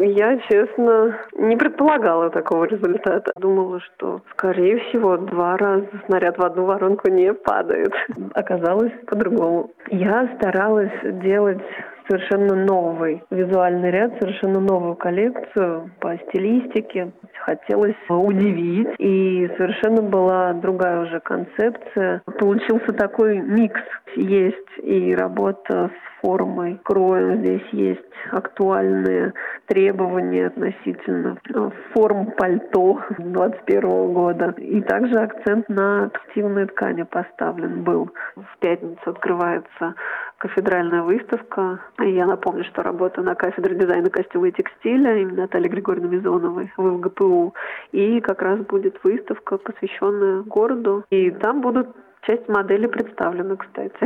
Я, честно, не предполагала такого результата. Думала, что, скорее всего, два раза снаряд в одну воронку не падает. Оказалось по-другому. Я старалась делать совершенно новый визуальный ряд, совершенно новую коллекцию по стилистике. Хотелось удивить, и совершенно была другая уже концепция. Получился такой микс. Есть и работа с формой, кроем. Здесь есть актуальные требования относительно форм пальто 2021 года. И также акцент на активные ткани поставлен был. В пятницу открывается кафедральная выставка. И я напомню, что работаю на кафедре дизайна костюма и текстиля имени Натальи Григорьевны Мизоновой в ВГПУ. И как раз будет выставка, посвященная городу. И там будут часть моделей представлена, кстати.